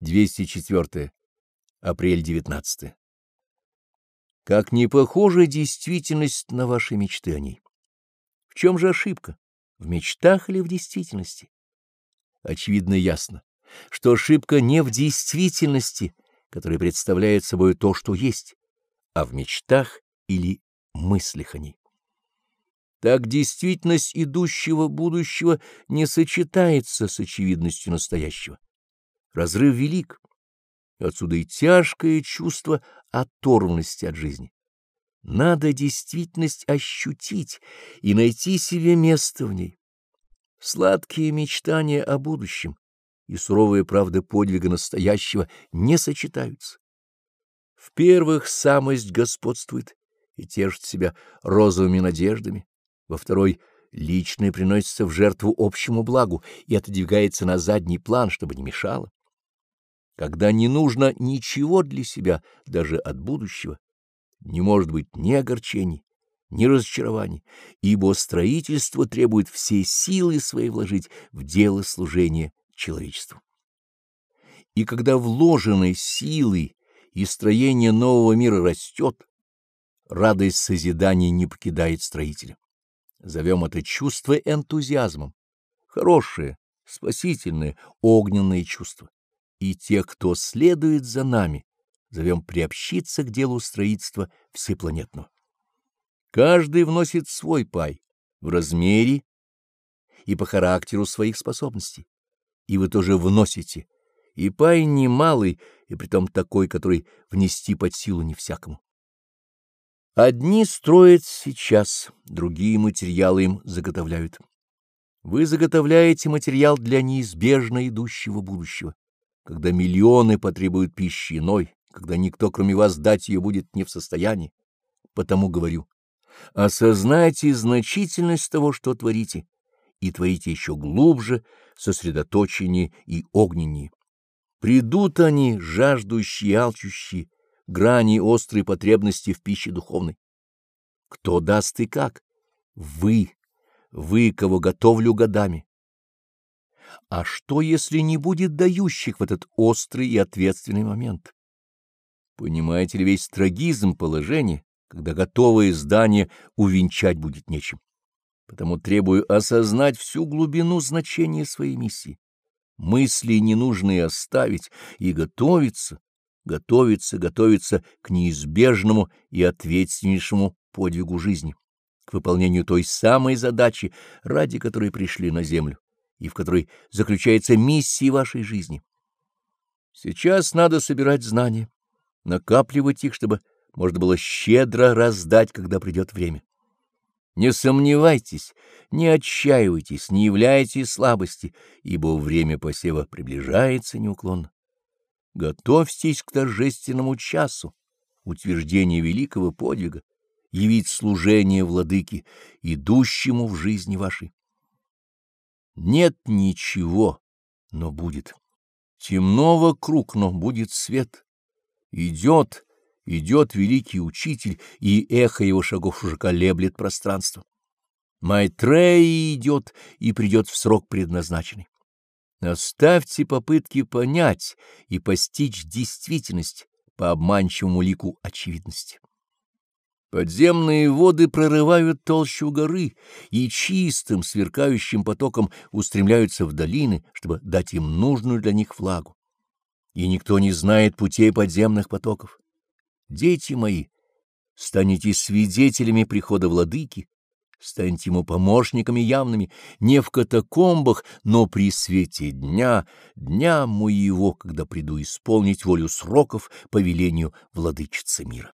204. Апрель 19. Как не похожа действительность на ваши мечты о ней? В чем же ошибка? В мечтах или в действительности? Очевидно ясно, что ошибка не в действительности, которая представляет собой то, что есть, а в мечтах или мыслях о ней. Так действительность идущего будущего не сочетается с очевидностью настоящего. Разрыв велик. Отсюда и тяжкое чувство оторванности от жизни. Надо действительность ощутить и найти себе место в ней. Сладкие мечтания о будущем и суровая правда подвига настоящего не сочетаются. В первых самость господствует и тешит себя розовыми надеждами, во второй — личное приносится в жертву общему благу и отодвигается на задний план, чтобы не мешало когда не нужно ничего для себя, даже от будущего, не может быть ни огорчений, ни разочарований, ибо строительство требует все силы свои вложить в дело служения человечеству. И когда вложенной силы и строение нового мира растет, радость созидания не покидает строителя. Зовем это чувство энтузиазмом, хорошее, спасительное, огненное чувство и тех, кто следует за нами, зовем приобщиться к делу строительства всепланетного. Каждый вносит свой пай в размере и по характеру своих способностей, и вы тоже вносите, и пай немалый, и притом такой, который внести под силу не всякому. Одни строят сейчас, другие материалы им заготовляют. Вы заготовляете материал для неизбежно идущего будущего когда миллионы потребуют пищи иной, когда никто, кроме вас, дать ее будет не в состоянии. Потому говорю, осознайте значительность того, что творите, и творите еще глубже, сосредоточеннее и огненнее. Придут они, жаждущие и алчущие, грани острой потребности в пище духовной. Кто даст и как? Вы, вы, кого готовлю годами. А что, если не будет дающих в этот острый и ответственный момент? Понимаете ли весь трагизм положения, когда готовое здание увенчать будет нечем? Потому требую осознать всю глубину значения своей миссии. Мысли ненужные оставить и готовиться, готовиться, готовиться к неизбежному и ответственнейшему подвигу жизни, к выполнению той самой задачи, ради которой пришли на землю и в которой заключается миссия вашей жизни. Сейчас надо собирать знания, накапливать их, чтобы можно было щедро раздать, когда придет время. Не сомневайтесь, не отчаивайтесь, не являйте слабости, ибо время посева приближается неуклонно. Готовьтесь к торжественному часу, утверждения великого подвига, явить служение владыке, идущему в жизни вашей. Нет ничего, но будет. Темно вокруг, но будет свет. Идет, идет великий учитель, и эхо его шагов уже колеблет пространство. Майтрея идет и придет в срок предназначенный. Оставьте попытки понять и постичь действительность по обманчивому лику очевидности. Подземные воды прорывают толщу горы и чистым сверкающим потоком устремляются в долины, чтобы дать им нужную для них влагу. И никто не знает путей подземных потоков. Дети мои, станете свидетелями прихода владыки, станьте ему помощниками явными, не в катакомбах, но при свете дня, дня моего, когда приду исполнить волю сроков по велению владычицы мира.